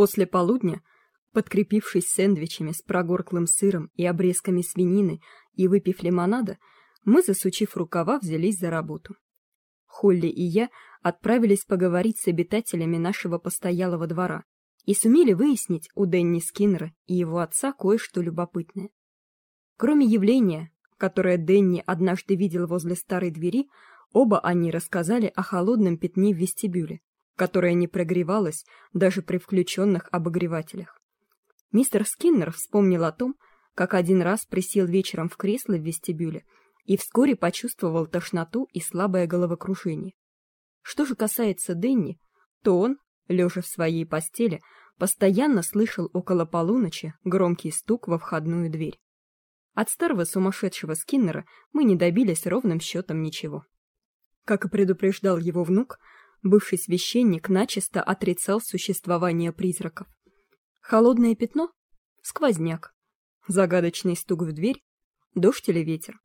После полудня, подкрепившись сэндвичами с прогорклым сыром и обрезками свинины и выпив лимонада, мы, засучив рукава, взялись за работу. Холли и я отправились поговорить с обитателями нашего постоялого двора и сумели выяснить у Дэнни Скиннера и его отца кое-что любопытное. Кроме явления, которое Дэнни однажды видел возле старой двери, оба они рассказали о холодном пятне в вестибюле, которое не прогревалось даже при включенных обогревателях. Мистер Скиннер вспомнил о том, как один раз присел вечером в кресло в вестибюле и вскоре почувствовал тошноту и слабое головокружение. Что же касается Дэнни, то он, лежа в своей постели, постоянно слышал около полуночи громкий стук во входную дверь. От старого сумасшедшего Скиннера мы не добились ровным счетом ничего. Как и предупреждал его внук, бывший священник начисто отрицал существование призраков. Холодное пятно? Сквозняк. Загадочный стук в дверь? Дождь или ветер?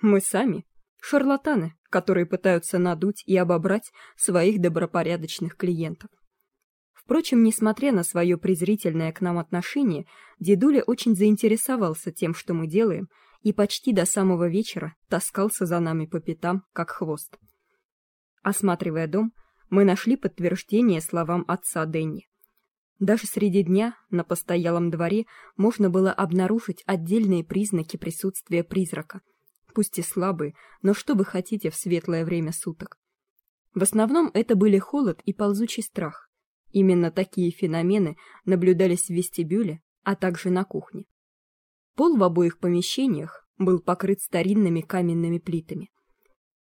Мы сами — шарлатаны, которые пытаются надуть и обобрать своих добропорядочных клиентов. Впрочем, несмотря на свое презрительное к нам отношение, дедуля очень заинтересовался тем, что мы делаем, и почти до самого вечера таскался за нами по пятам, как хвост. Осматривая дом, мы нашли подтверждение словам отца Денни. Даже среди дня на постоялом дворе можно было обнаружить отдельные признаки присутствия призрака, пусть и слабые, но что вы хотите в светлое время суток. В основном это были холод и ползучий страх. Именно такие феномены наблюдались в вестибюле, а также на кухне. Пол в обоих помещениях был покрыт старинными каменными плитами.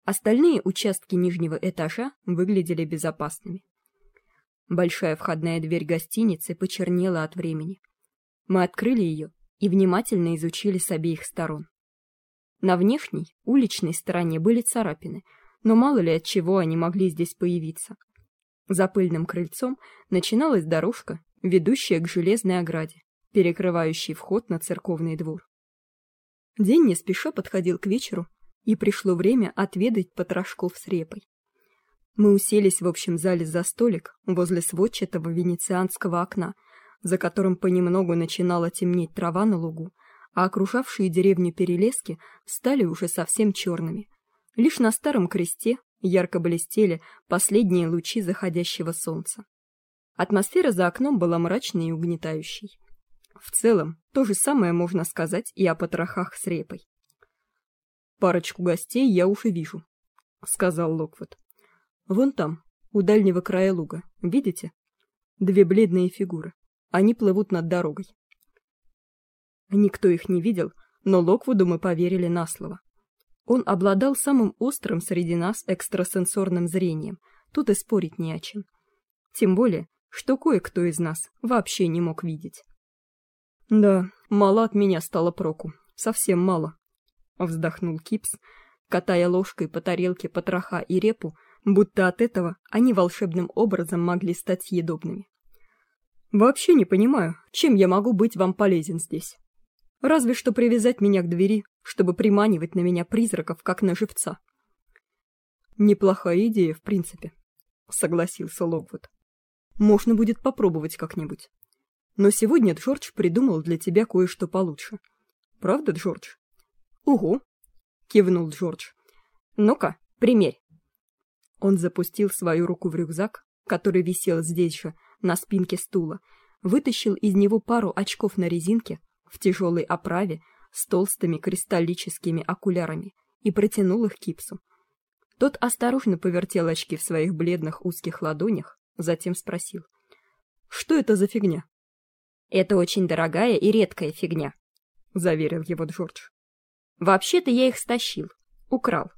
Остальные участки нижнего этажа выглядели безопасными. Большая входная дверь гостиницы почернела от времени. Мы открыли ее и внимательно изучили с обеих сторон. На внешней, уличной стороне были царапины, но мало ли от чего они могли здесь появиться. За пыльным крыльцом начиналась дорожка, ведущая к железной ограде, перекрывающей вход на церковный двор. День не спеша подходил к вечеру, и пришло время отведать потрошков с репой. Мы уселись в общем зале за столик возле сводчатого венецианского окна, за которым понемногу начинала темнеть трава на лугу, а окружавшие деревню перелески стали уже совсем черными. Лишь на старом кресте ярко блестели последние лучи заходящего солнца. Атмосфера за окном была мрачной и угнетающей. В целом, то же самое можно сказать и о потрохах с репой. «Парочку гостей я уже вижу», — сказал Локвуд. «Вон там, у дальнего края луга, видите? Две бледные фигуры. Они плывут над дорогой». Никто их не видел, но Локвуду мы поверили на слово. Он обладал самым острым среди нас экстрасенсорным зрением, тут и спорить не о чем. Тем более, что кое-кто из нас вообще не мог видеть. «Да, мало от меня стало проку, совсем мало», — вздохнул Кипс, катая ложкой по тарелке потроха и репу, будто от этого они волшебным образом могли стать съедобными. «Вообще не понимаю, чем я могу быть вам полезен здесь?» Разве что привязать меня к двери, чтобы приманивать на меня призраков, как на живца. Неплохая идея, в принципе, согласился Локвуд. Можно будет попробовать как-нибудь. Но сегодня Джордж придумал для тебя кое-что получше. Правда, Джордж? Угу, кивнул Джордж. Ну-ка, примерь. Он запустил свою руку в рюкзак, который висел здесь же, на спинке стула, вытащил из него пару очков на резинке, в тяжелой оправе с толстыми кристаллическими окулярами и протянул их Кипсу. Тот осторожно повертел очки в своих бледных узких ладонях, затем спросил. «Что это за фигня?» «Это очень дорогая и редкая фигня», — заверил его Джордж. «Вообще-то я их стащил, украл.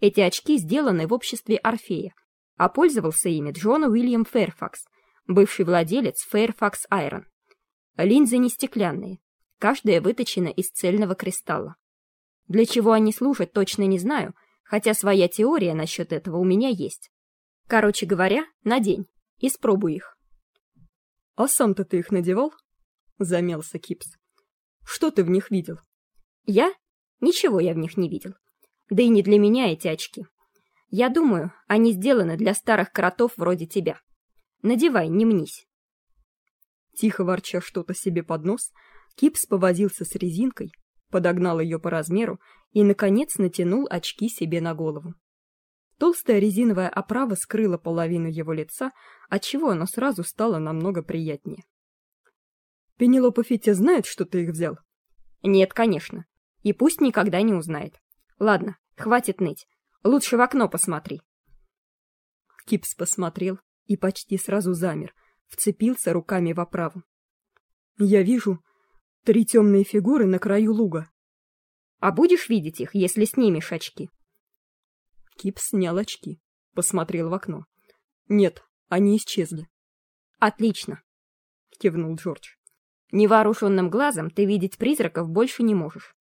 Эти очки сделаны в обществе Орфея, а пользовался ими Джон Уильям Фэрфакс, бывший владелец Фэрфакс Айрон. Линзы не стеклянные, каждая выточена из цельного кристалла. Для чего они служат, точно не знаю, хотя своя теория насчет этого у меня есть. Короче говоря, надень, испробуй их. — А сам-то ты их надевал? — замялся Кипс. — Что ты в них видел? — Я? Ничего я в них не видел. Да и не для меня эти очки. Я думаю, они сделаны для старых кротов вроде тебя. Надевай, не мнись. Тихо ворча что-то себе под нос, Кипс повозился с резинкой, подогнал ее по размеру и, наконец, натянул очки себе на голову. Толстая резиновая оправа скрыла половину его лица, отчего оно сразу стало намного приятнее. «Пенелопа Фитти знает, что ты их взял?» «Нет, конечно. И пусть никогда не узнает. Ладно, хватит ныть. Лучше в окно посмотри». Кипс посмотрел и почти сразу замер, вцепился руками в оправу. «Я вижу три темные фигуры на краю луга». «А будешь видеть их, если снимешь очки?» Кип снял очки, посмотрел в окно. Нет, они исчезли. Отлично, кивнул Джордж. Невооруженным глазом ты видеть призраков больше не можешь.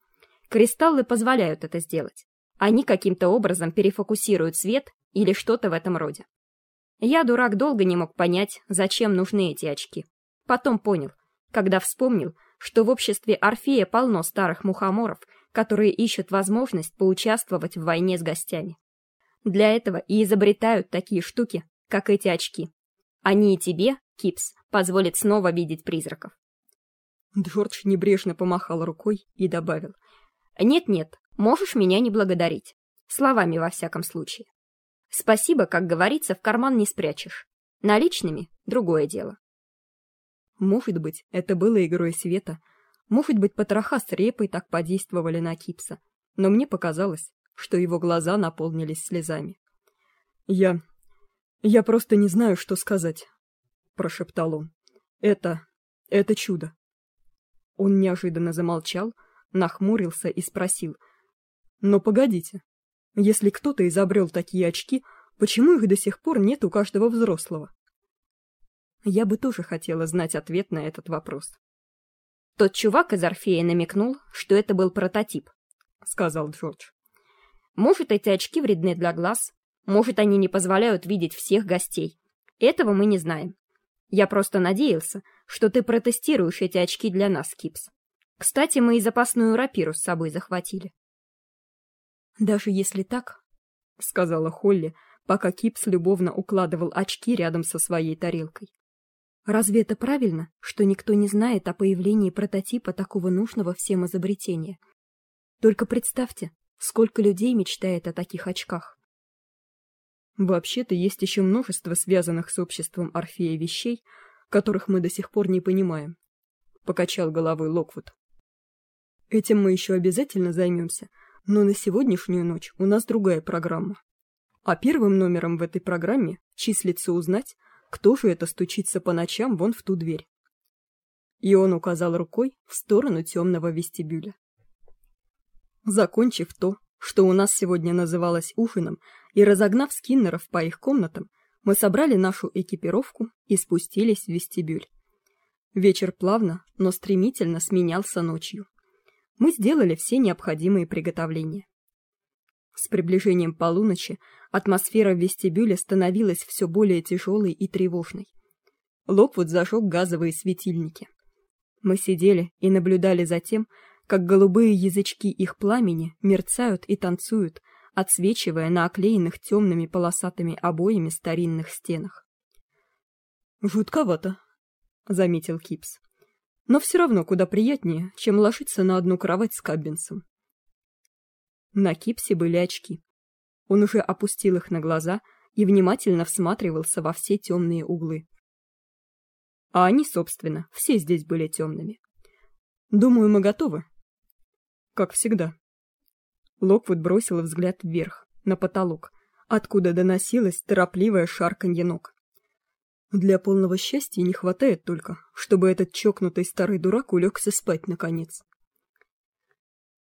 Кристаллы позволяют это сделать. Они каким-то образом перефокусируют свет или что-то в этом роде. Я, дурак, долго не мог понять, зачем нужны эти очки. Потом понял, когда вспомнил, что в обществе Орфея полно старых мухоморов, которые ищут возможность поучаствовать в войне с гостями. Для этого и изобретают такие штуки, как эти очки. Они и тебе, Кипс, позволят снова видеть призраков. Джордж небрежно помахал рукой и добавил. «Нет-нет, можешь меня не благодарить. Словами во всяком случае. Спасибо, как говорится, в карман не спрячешь. Наличными — другое дело». Может быть, это было игрой света. Может быть, потроха с репой так подействовали на Кипса. Но мне показалось, что его глаза наполнились слезами. «Я... я просто не знаю, что сказать», — прошептал он. «Это... это чудо». Он неожиданно замолчал, нахмурился и спросил. «Но погодите, если кто-то изобрел такие очки, почему их до сих пор нет у каждого взрослого?» Я бы тоже хотела знать ответ на этот вопрос. «Тот чувак из Орфея намекнул, что это был прототип», — сказал Джордж. Может, эти очки вредны для глаз, может, они не позволяют видеть всех гостей. Этого мы не знаем. Я просто надеялся, что ты протестируешь эти очки для нас, Кипс. Кстати, мы и запасную рапиру с собой захватили. Даже если так, сказала Холли, пока Кипс любовно укладывал очки рядом со своей тарелкой. Разве это правильно, что никто не знает о появлении прототипа такого нужного всем изобретения? Только представьте, Сколько людей мечтает о таких очках? Вообще-то есть еще множество связанных с обществом Орфея вещей, которых мы до сих пор не понимаем. Покачал головой Локвуд. Этим мы еще обязательно займемся, но на сегодняшнюю ночь у нас другая программа. А первым номером в этой программе числится узнать, кто же это стучится по ночам вон в ту дверь. И он указал рукой в сторону темного вестибюля. Закончив то, что у нас сегодня называлось ужином, и разогнав скиннеров по их комнатам, мы собрали нашу экипировку и спустились в вестибюль. Вечер плавно, но стремительно сменялся ночью. Мы сделали все необходимые приготовления. С приближением полуночи атмосфера в вестибюле становилась все более тяжелой и тревожной. Локвуд зажег газовые светильники. Мы сидели и наблюдали за тем, как голубые язычки их пламени мерцают и танцуют, отсвечивая на оклеенных темными полосатыми обоями старинных стенах. «Жутковато», — заметил Кипс. «Но все равно куда приятнее, чем ложиться на одну кровать с Каббинсом». На Кипсе были очки. Он уже опустил их на глаза и внимательно всматривался во все темные углы. А они, собственно, все здесь были темными. «Думаю, мы готовы», как всегда. Локвуд бросил взгляд вверх, на потолок, откуда доносилось торопливое шарканье ног. Для полного счастья не хватает только, чтобы этот чокнутый старый дурак улегся спать наконец.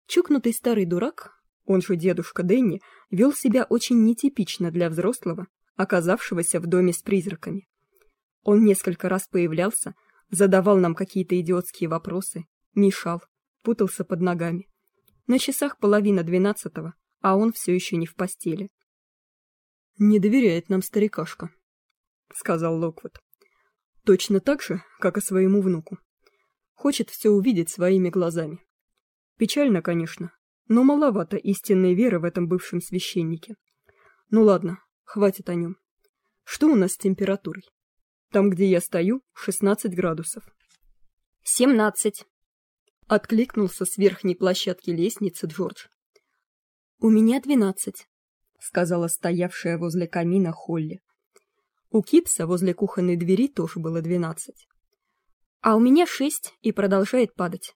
Чокнутый старый дурак, он же дедушка Дэнни, вел себя очень нетипично для взрослого, оказавшегося в доме с призраками. Он несколько раз появлялся, задавал нам какие-то идиотские вопросы, мешал, путался под ногами. На часах половина двенадцатого, а он все еще не в постели. «Не доверяет нам старикашка», — сказал Локвуд. «Точно так же, как и своему внуку. Хочет все увидеть своими глазами. Печально, конечно, но маловато истинной веры в этом бывшем священнике. Ну ладно, хватит о нем. Что у нас с температурой? Там, где я стою, 16 градусов. семнадцать откликнулся с верхней площадки лестницы джордж у меня двенадцать сказала стоявшая возле камина холли у кипса возле кухонной двери тоже было двенадцать. А у меня шесть и продолжает падать.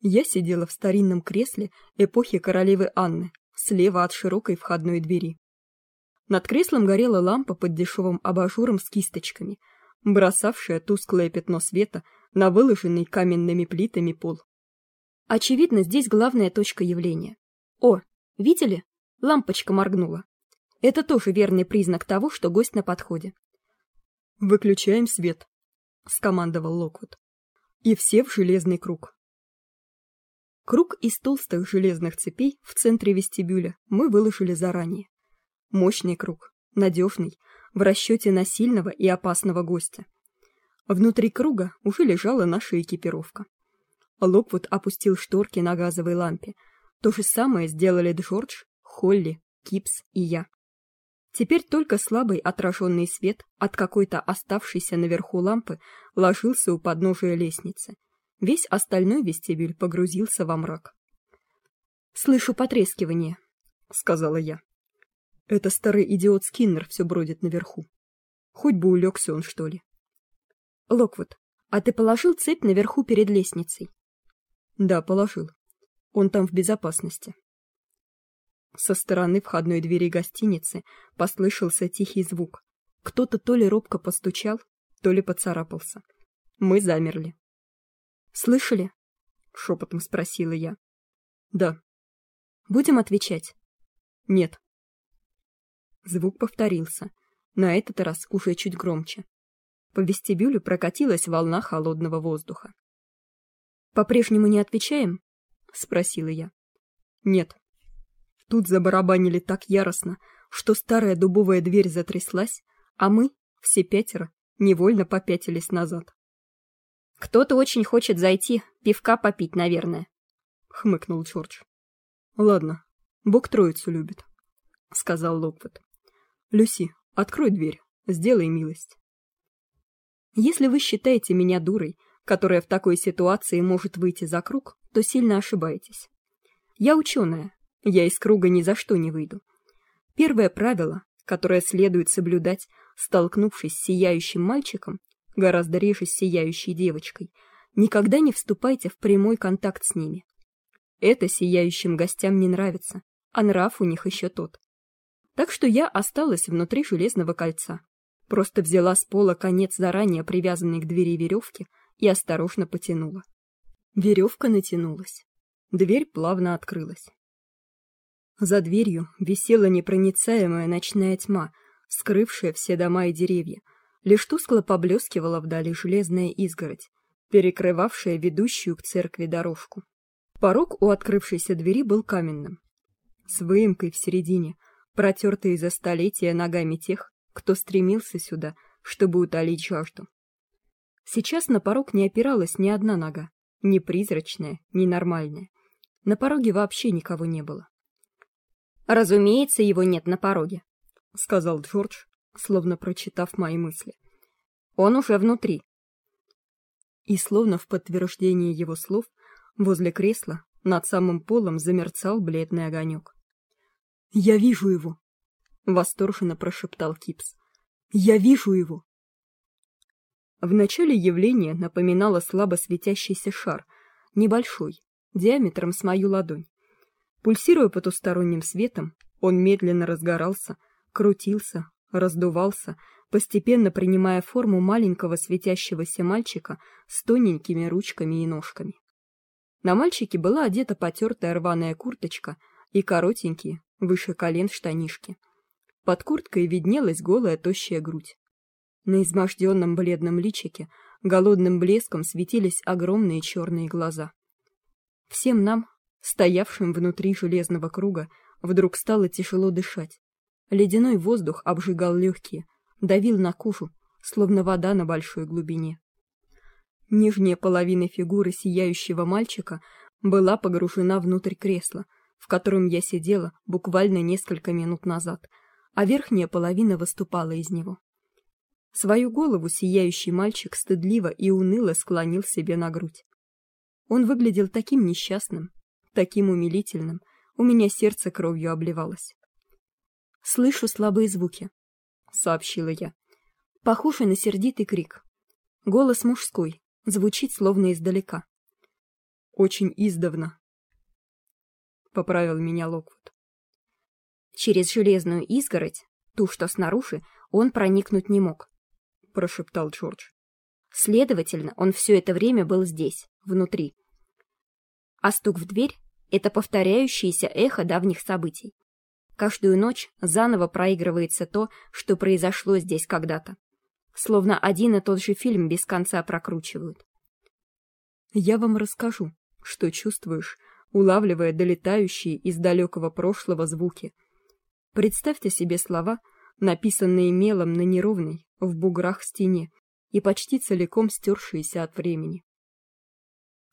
Я сидела в старинном кресле эпохи королевы анны слева от широкой входной двери. Над креслом горела лампа под дешевым абажуром с кисточками бросавшая тусклое пятно света на выложенный каменными плитами пол. Очевидно здесь главная точка явления. О видели? Лампочка моргнула это тоже верный признак того что гость на подходе. Выключаем свет скомандовал локвуд. И все в железный круг круг из толстых железных цепей в центре вестибюля мы выложили заранее. Мощный круг надежный в расчете на сильного и опасного гостя. Внутри круга уже лежала наша экипировка. Локвуд опустил шторки на газовой лампе. То же самое сделали Джордж, Холли, Кипс и я. Теперь только слабый отраженный свет от какой-то оставшейся наверху лампы ложился у подножия лестницы. Весь остальной вестибюль погрузился во мрак. «Слышу потрескивание», — сказала я. «Это старый идиот Скиннер все бродит наверху. Хоть бы улегся он, что ли». «Локвуд, а ты положил цепь наверху перед лестницей?» «Да, положил. Он там в безопасности. Со стороны входной двери гостиницы послышался тихий звук. Кто-то то ли робко постучал, то ли поцарапался. Мы замерли. «Слышали?» — шепотом спросила я. «Да». «Будем отвечать?» «Нет». Звук повторился, на этот раз уже чуть громче. По вестибюлю прокатилась волна холодного воздуха. «По-прежнему не отвечаем?» — спросила я. «Нет». Тут забарабанили так яростно, что старая дубовая дверь затряслась, а мы, все пятеро, невольно попятились назад. «Кто-то очень хочет зайти, пивка попить, наверное», — хмыкнул Джордж. «Ладно, Бог троицу любит», — сказал Локвуд. «Люси, открой дверь, сделай милость». «Если вы считаете меня дурой, которая в такой ситуации может выйти за круг, то сильно ошибаетесь. Я ученая, я из круга ни за что не выйду. Первое правило, которое следует соблюдать, столкнувшись с сияющим мальчиком, гораздо реже с сияющей девочкой, никогда не вступайте в прямой контакт с ними. Это сияющим гостям не нравится, а нрав у них еще тот. Так что я осталась внутри железного кольца. Просто взяла с пола конец заранее привязанной к двери веревки и осторожно потянула. Веревка натянулась. Дверь плавно открылась. За дверью висела непроницаемая ночная тьма, скрывшая все дома и деревья. Лишь тускло поблескивала вдали железная изгородь, перекрывавшая ведущую к церкви дорожку. Порог у открывшейся двери был каменным, с выемкой в середине, протертой за столетия ногами тех, кто стремился сюда, чтобы утолить жажду. Сейчас на порог не опиралась ни одна нога, ни призрачная, ни нормальная. На пороге вообще никого не было. «Разумеется, его нет на пороге», — сказал Джордж, словно прочитав мои мысли. «Он уже внутри». И словно в подтверждение его слов, возле кресла над самым полом замерцал бледный огонек. «Я вижу его!» — восторженно прошептал Кипс. «Я вижу его!» В начале явление напоминало слабо светящийся шар, небольшой, диаметром с мою ладонь. Пульсируя потусторонним светом, он медленно разгорался, крутился, раздувался, постепенно принимая форму маленького светящегося мальчика с тоненькими ручками и ножками. На мальчике была одета потертая рваная курточка и коротенькие, выше колен штанишки. Под курткой виднелась голая тощая грудь. На изможденном бледном личике голодным блеском светились огромные черные глаза. Всем нам, стоявшим внутри железного круга, вдруг стало тяжело дышать. Ледяной воздух обжигал легкие, давил на кожу, словно вода на большой глубине. Нижняя половина фигуры сияющего мальчика была погружена внутрь кресла, в котором я сидела буквально несколько минут назад, а верхняя половина выступала из него. Свою голову сияющий мальчик стыдливо и уныло склонил себе на грудь. Он выглядел таким несчастным, таким умилительным, у меня сердце кровью обливалось. «Слышу слабые звуки», — сообщила я. «Похоже на сердитый крик. Голос мужской, звучит словно издалека». «Очень издавна», — поправил меня Локвуд. «Через железную изгородь, ту, что снаружи, он проникнуть не мог», — прошептал Джордж. «Следовательно, он все это время был здесь, внутри. А стук в дверь — это повторяющееся эхо давних событий. Каждую ночь заново проигрывается то, что произошло здесь когда-то. Словно один и тот же фильм без конца прокручивают. Я вам расскажу, что чувствуешь, улавливая долетающие из далекого прошлого звуки. Представьте себе слова, написанные мелом на неровной, в буграх стене и почти целиком стершиеся от времени.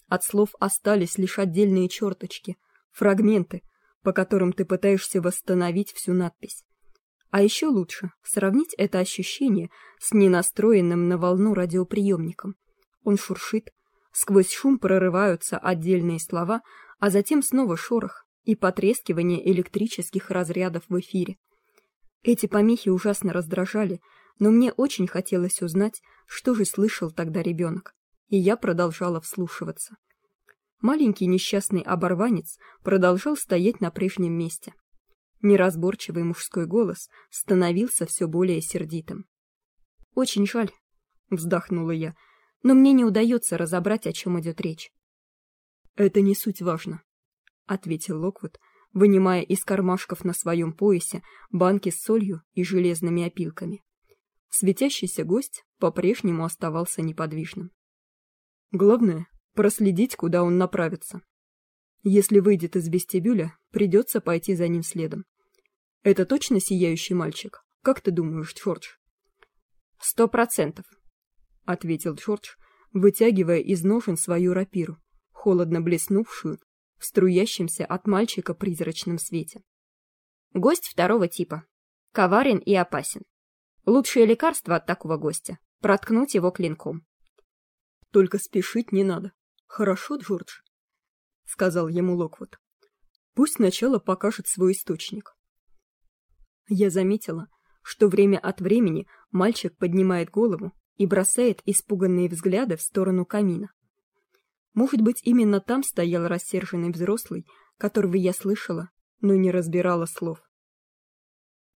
От слов остались лишь отдельные черточки, фрагменты, по которым ты пытаешься восстановить всю надпись. А еще лучше сравнить это ощущение с ненастроенным на волну радиоприемником. Он шуршит, сквозь шум прорываются отдельные слова, а затем снова шорох и потрескивание электрических разрядов в эфире. Эти помехи ужасно раздражали, но мне очень хотелось узнать, что же слышал тогда ребенок, и я продолжала вслушиваться. Маленький несчастный оборванец продолжал стоять на прежнем месте. Неразборчивый мужской голос становился все более сердитым. «Очень жаль», — вздохнула я, — «но мне не удается разобрать, о чем идет речь». «Это не суть важно», — ответил Локвуд, вынимая из кармашков на своем поясе банки с солью и железными опилками. Светящийся гость по-прежнему оставался неподвижным. «Главное, проследить, куда он направится. Если выйдет из вестибюля, придется пойти за ним следом. Это точно сияющий мальчик? Как ты думаешь, Джордж? Сто процентов, — ответил Джордж, вытягивая из ножен свою рапиру, холодно блеснувшую в струящемся от мальчика призрачном свете. Гость второго типа. Коварен и опасен. Лучшее лекарство от такого гостя — проткнуть его клинком. Только спешить не надо. «Хорошо, Джордж», — сказал ему Локвуд. «Пусть сначала покажет свой источник». Я заметила, что время от времени мальчик поднимает голову и бросает испуганные взгляды в сторону камина. Может быть, именно там стоял рассерженный взрослый, которого я слышала, но не разбирала слов.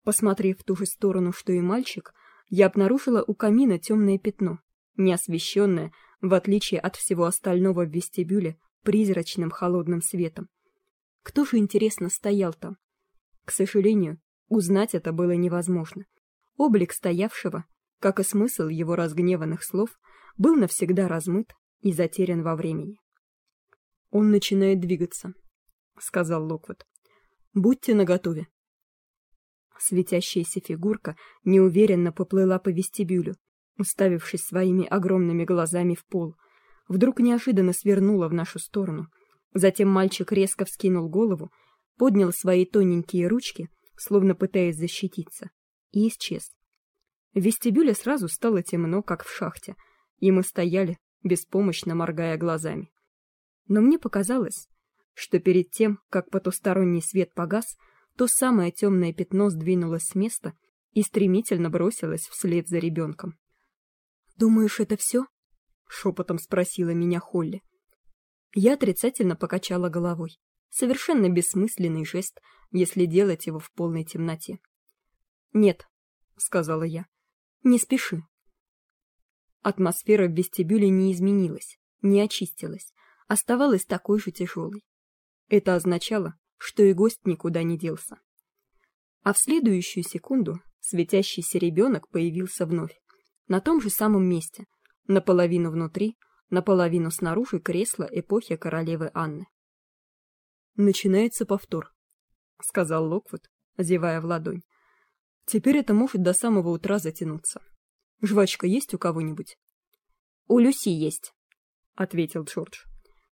Посмотрев в ту же сторону, что и мальчик, я обнаружила у камина темное пятно, неосвещенное, в отличие от всего остального в вестибюле, призрачным холодным светом. Кто же, интересно, стоял там? К сожалению, узнать это было невозможно. Облик стоявшего, как и смысл его разгневанных слов, был навсегда размыт и затерян во времени. «Он начинает двигаться», — сказал Локвуд. «Будьте наготове». Светящаяся фигурка неуверенно поплыла по вестибюлю, уставившись своими огромными глазами в пол. Вдруг неожиданно свернула в нашу сторону. Затем мальчик резко вскинул голову, поднял свои тоненькие ручки, словно пытаясь защититься, и исчез. В вестибюле сразу стало темно, как в шахте, и мы стояли, беспомощно моргая глазами. Но мне показалось, что перед тем, как потусторонний свет погас, то самое темное пятно сдвинулось с места и стремительно бросилось вслед за ребенком. «Думаешь, это все?» — шепотом спросила меня Холли. Я отрицательно покачала головой. Совершенно бессмысленный жест, если делать его в полной темноте. «Нет», — сказала я, — «не спеши». Атмосфера в вестибюле не изменилась, не очистилась, оставалась такой же тяжелой. Это означало, что и гость никуда не делся. А в следующую секунду светящийся ребенок появился вновь на том же самом месте, наполовину внутри, наполовину снаружи кресла эпохи королевы Анны. «Начинается повтор», — сказал Локвуд, озевая в ладонь. «Теперь это может до самого утра затянуться. Жвачка есть у кого-нибудь?» «У Люси есть», — ответил Джордж.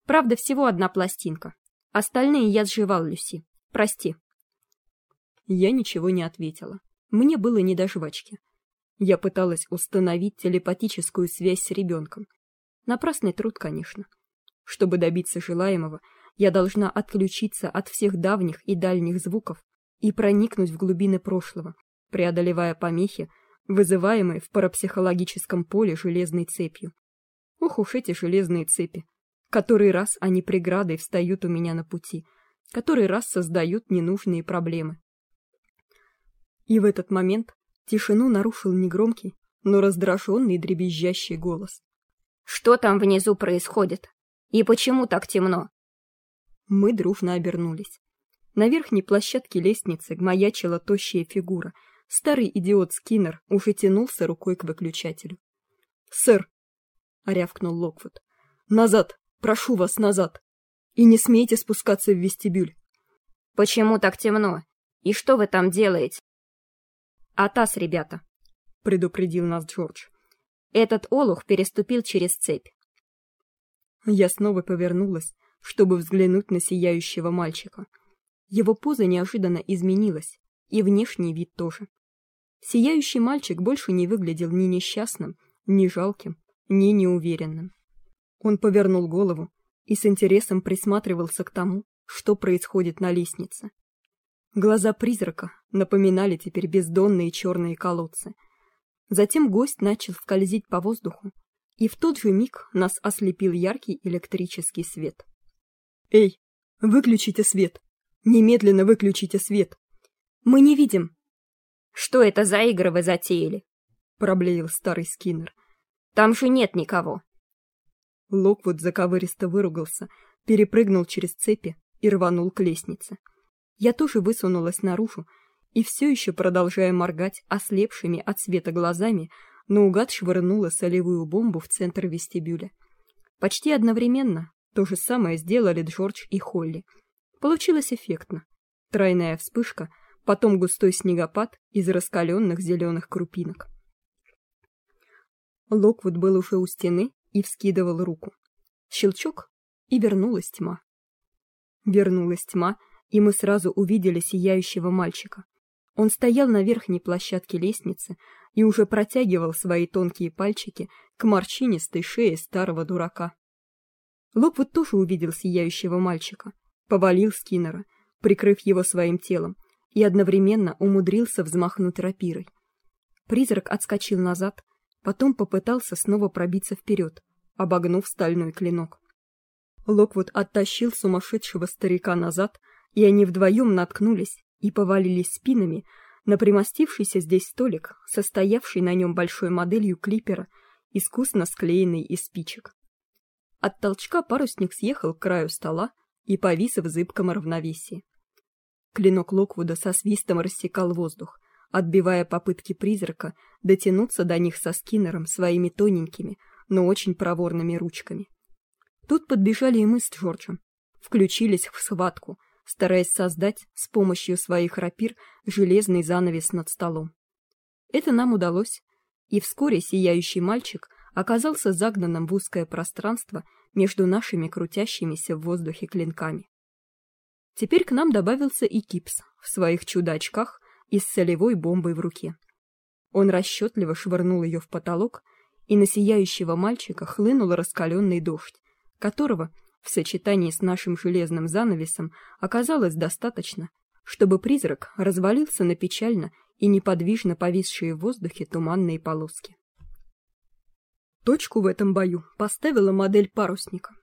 «Правда, всего одна пластинка. Остальные я сживал, Люси. Прости». Я ничего не ответила. Мне было не до жвачки. Я пыталась установить телепатическую связь с ребенком. Напрасный труд, конечно. Чтобы добиться желаемого, я должна отключиться от всех давних и дальних звуков и проникнуть в глубины прошлого, преодолевая помехи, вызываемые в парапсихологическом поле железной цепью. Ох уж эти железные цепи! Который раз они преградой встают у меня на пути, который раз создают ненужные проблемы. И в этот момент тишину нарушил негромкий, но раздраженный дребезжащий голос. «Что там внизу происходит? И почему так темно?» Мы дружно обернулись. На верхней площадке лестницы маячила тощая фигура. Старый идиот Скиннер уже тянулся рукой к выключателю. «Сэр!» — рявкнул Локвуд. «Назад! Прошу вас, назад! И не смейте спускаться в вестибюль!» «Почему так темно? И что вы там делаете?» «Атас, ребята!» — предупредил нас Джордж. «Этот олух переступил через цепь». Я снова повернулась, чтобы взглянуть на сияющего мальчика — его поза неожиданно изменилась, и внешний вид тоже. Сияющий мальчик больше не выглядел ни несчастным, ни жалким, ни неуверенным. Он повернул голову и с интересом присматривался к тому, что происходит на лестнице. Глаза призрака напоминали теперь бездонные черные колодцы. Затем гость начал скользить по воздуху, и в тот же миг нас ослепил яркий электрический свет. «Эй, выключите свет!» Немедленно выключите свет. Мы не видим. Что это за игры вы затеяли? Проблеял старый Скиннер. Там же нет никого. Локвуд заковыристо выругался, перепрыгнул через цепи и рванул к лестнице. Я тоже высунулась наружу и все еще, продолжая моргать ослепшими от света глазами, наугад швырнула солевую бомбу в центр вестибюля. Почти одновременно то же самое сделали Джордж и Холли — Получилось эффектно. Тройная вспышка, потом густой снегопад из раскаленных зеленых крупинок. Локвуд был уже у стены и вскидывал руку. Щелчок, и вернулась тьма. Вернулась тьма, и мы сразу увидели сияющего мальчика. Он стоял на верхней площадке лестницы и уже протягивал свои тонкие пальчики к морщинистой шее старого дурака. Локвуд тоже увидел сияющего мальчика, повалил Скиннера, прикрыв его своим телом, и одновременно умудрился взмахнуть рапирой. Призрак отскочил назад, потом попытался снова пробиться вперед, обогнув стальной клинок. Локвуд оттащил сумасшедшего старика назад, и они вдвоем наткнулись и повалились спинами на примостившийся здесь столик, состоявший на нем большой моделью клипера, искусно склеенный из спичек. От толчка парусник съехал к краю стола, и повис в зыбком равновесии. Клинок Локвуда со свистом рассекал воздух, отбивая попытки призрака дотянуться до них со скиннером своими тоненькими, но очень проворными ручками. Тут подбежали и мы с Джорджем, включились в схватку, стараясь создать с помощью своих рапир железный занавес над столом. Это нам удалось, и вскоре сияющий мальчик оказался загнанным в узкое пространство между нашими крутящимися в воздухе клинками. Теперь к нам добавился и Кипс в своих чудачках и с солевой бомбой в руке. Он расчетливо швырнул ее в потолок, и на сияющего мальчика хлынул раскаленный дождь, которого в сочетании с нашим железным занавесом оказалось достаточно, чтобы призрак развалился на печально и неподвижно повисшие в воздухе туманные полоски. Точку в этом бою поставила модель парусника.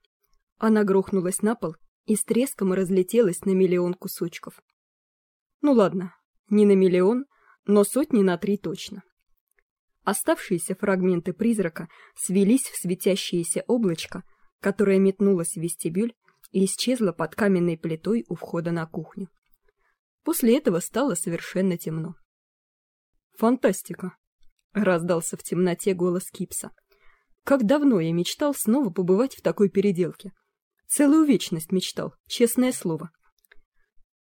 Она грохнулась на пол и с треском разлетелась на миллион кусочков. Ну ладно, не на миллион, но сотни на три точно. Оставшиеся фрагменты призрака свелись в светящееся облачко, которое метнулось в вестибюль и исчезло под каменной плитой у входа на кухню. После этого стало совершенно темно. «Фантастика!» — раздался в темноте голос Кипса. Как давно я мечтал снова побывать в такой переделке. Целую вечность мечтал, честное слово.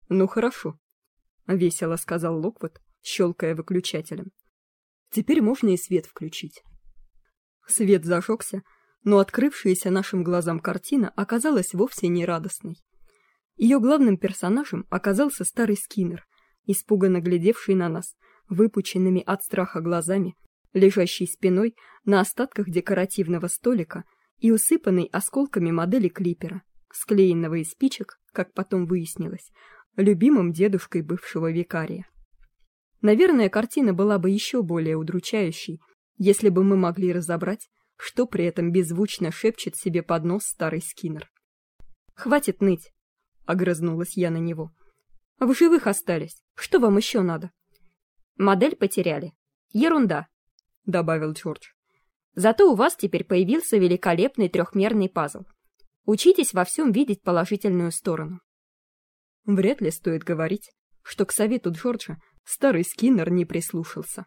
Ну хорошо, весело сказал Локвуд, щелкая выключателем. Теперь можно и свет включить. Свет зажегся, но открывшаяся нашим глазам картина оказалась вовсе не радостной. Ее главным персонажем оказался старый Скиннер, испуганно глядевший на нас, выпученными от страха глазами лежащий спиной на остатках декоративного столика и усыпанный осколками модели клипера, склеенного из спичек, как потом выяснилось, любимым дедушкой бывшего викария. Наверное, картина была бы еще более удручающей, если бы мы могли разобрать, что при этом беззвучно шепчет себе под нос старый Скиннер. «Хватит ныть!» — огрызнулась я на него. «В живых остались. Что вам еще надо?» «Модель потеряли. Ерунда», — добавил Джордж. «Зато у вас теперь появился великолепный трехмерный пазл. Учитесь во всем видеть положительную сторону». Вряд ли стоит говорить, что к совету Джорджа старый Скиннер не прислушался.